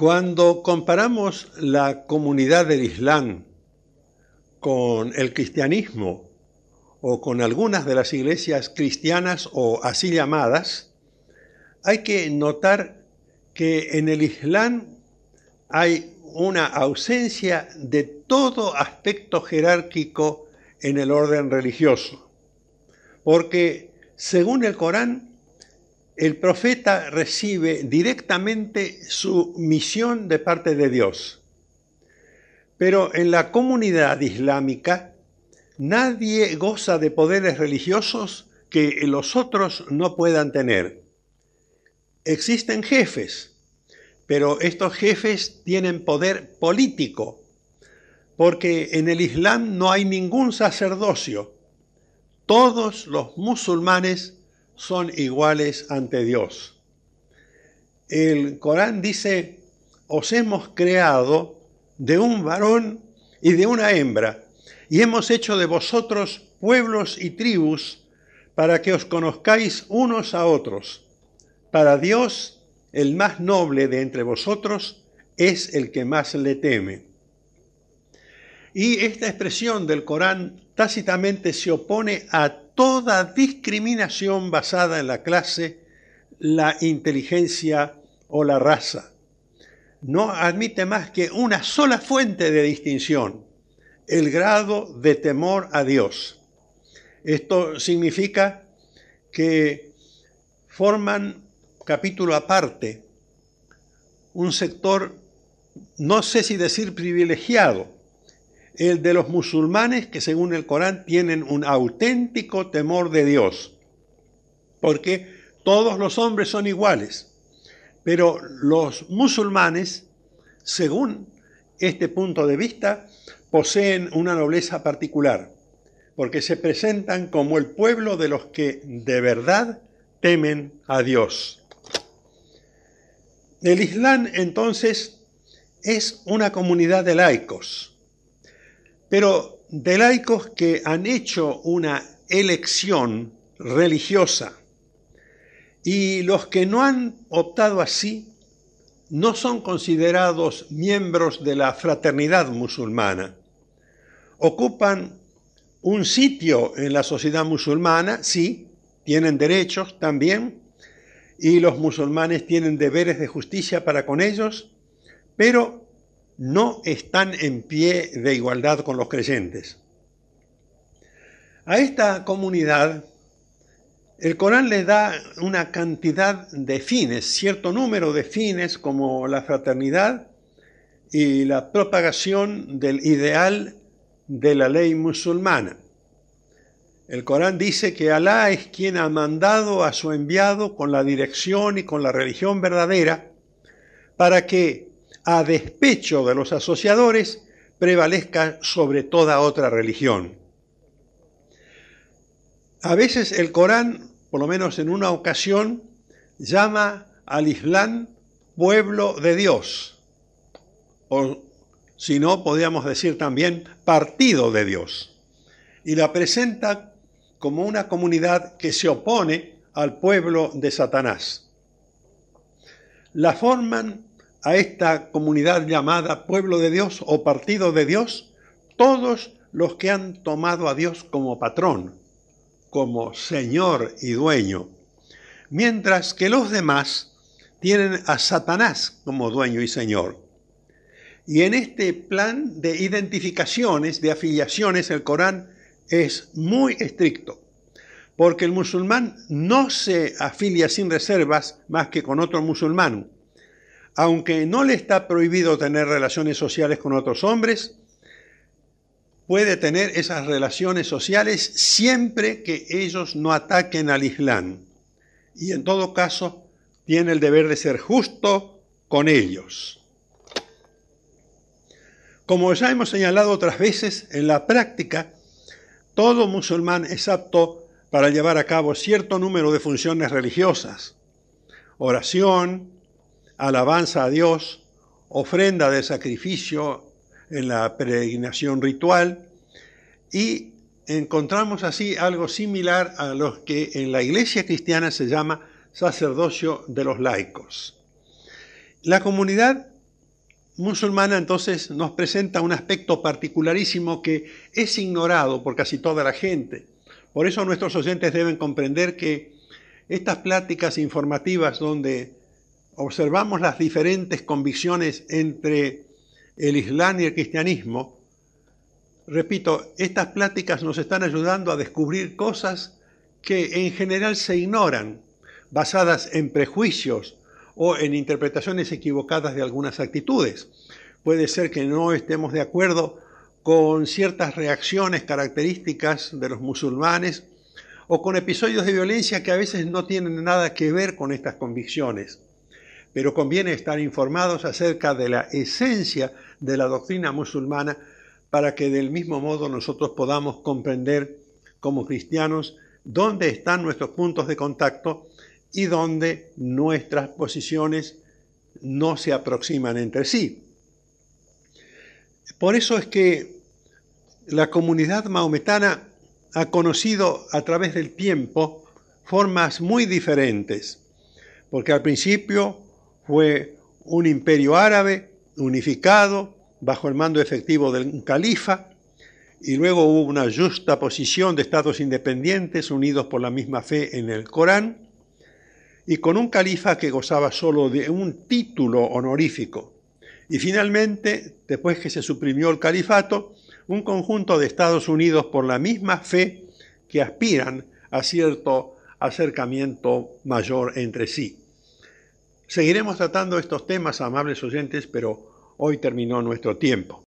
Cuando comparamos la comunidad del Islam con el cristianismo o con algunas de las iglesias cristianas o así llamadas, hay que notar que en el Islam hay una ausencia de todo aspecto jerárquico en el orden religioso. Porque según el Corán, el profeta recibe directamente su misión de parte de Dios. Pero en la comunidad islámica nadie goza de poderes religiosos que los otros no puedan tener. Existen jefes, pero estos jefes tienen poder político, porque en el Islam no hay ningún sacerdocio. Todos los musulmanes son iguales ante Dios. El Corán dice, os hemos creado de un varón y de una hembra, y hemos hecho de vosotros pueblos y tribus para que os conozcáis unos a otros. Para Dios, el más noble de entre vosotros es el que más le teme. Y esta expresión del Corán tácitamente se opone a toda discriminación basada en la clase, la inteligencia o la raza. No admite más que una sola fuente de distinción, el grado de temor a Dios. Esto significa que forman capítulo aparte, un sector, no sé si decir privilegiado, el de los musulmanes que según el Corán tienen un auténtico temor de Dios, porque todos los hombres son iguales, pero los musulmanes, según este punto de vista, poseen una nobleza particular, porque se presentan como el pueblo de los que de verdad temen a Dios. El Islam entonces es una comunidad de laicos, pero de laicos que han hecho una elección religiosa. Y los que no han optado así no son considerados miembros de la fraternidad musulmana. Ocupan un sitio en la sociedad musulmana, sí, tienen derechos también, y los musulmanes tienen deberes de justicia para con ellos, pero no están en pie de igualdad con los creyentes. A esta comunidad el Corán le da una cantidad de fines, cierto número de fines como la fraternidad y la propagación del ideal de la ley musulmana. El Corán dice que Alá es quien ha mandado a su enviado con la dirección y con la religión verdadera para que, a despecho de los asociadores, prevalezca sobre toda otra religión. A veces el Corán, por lo menos en una ocasión, llama al Islam pueblo de Dios, o si no, podríamos decir también partido de Dios, y la presenta como una comunidad que se opone al pueblo de Satanás. La forman a esta comunidad llamada pueblo de Dios o partido de Dios todos los que han tomado a Dios como patrón, como Señor y dueño, mientras que los demás tienen a Satanás como dueño y Señor. Y en este plan de identificaciones, de afiliaciones, el Corán es muy estricto, porque el musulmán no se afilia sin reservas más que con otro musulmán. Aunque no le está prohibido tener relaciones sociales con otros hombres, puede tener esas relaciones sociales siempre que ellos no ataquen al Islam. Y en todo caso, tiene el deber de ser justo con ellos. Como ya hemos señalado otras veces, en la práctica, todo musulmán es apto para llevar a cabo cierto número de funciones religiosas, oración, alabanza a Dios, ofrenda de sacrificio en la peregrinación ritual y encontramos así algo similar a lo que en la iglesia cristiana se llama sacerdocio de los laicos. La comunidad musulmana entonces nos presenta un aspecto particularísimo que es ignorado por casi toda la gente. Por eso nuestros oyentes deben comprender que estas pláticas informativas donde observamos las diferentes convicciones entre el Islam y el cristianismo, repito, estas pláticas nos están ayudando a descubrir cosas que en general se ignoran, basadas en prejuicios o en interpretaciones equivocadas de algunas actitudes. Puede ser que no estemos de acuerdo con ciertas reacciones características de los musulmanes o con episodios de violencia que a veces no tienen nada que ver con estas convicciones. Pero conviene estar informados acerca de la esencia de la doctrina musulmana para que del mismo modo nosotros podamos comprender como cristianos dónde están nuestros puntos de contacto y dónde nuestras posiciones no se aproximan entre sí. Por eso es que la comunidad maometana ha conocido a través del tiempo formas muy diferentes, porque al principio fue un imperio árabe unificado bajo el mando efectivo del califa, y luego hubo una justa posición de estados independientes unidos por la misma fe en el Corán, y con un califa que gozaba solo de un título honorífico. Y finalmente, después que se suprimió el califato, un conjunto de Estados Unidos por la misma fe que aspiran a cierto acercamiento mayor entre sí. Seguiremos tratando estos temas, amables oyentes, pero hoy terminó nuestro tiempo.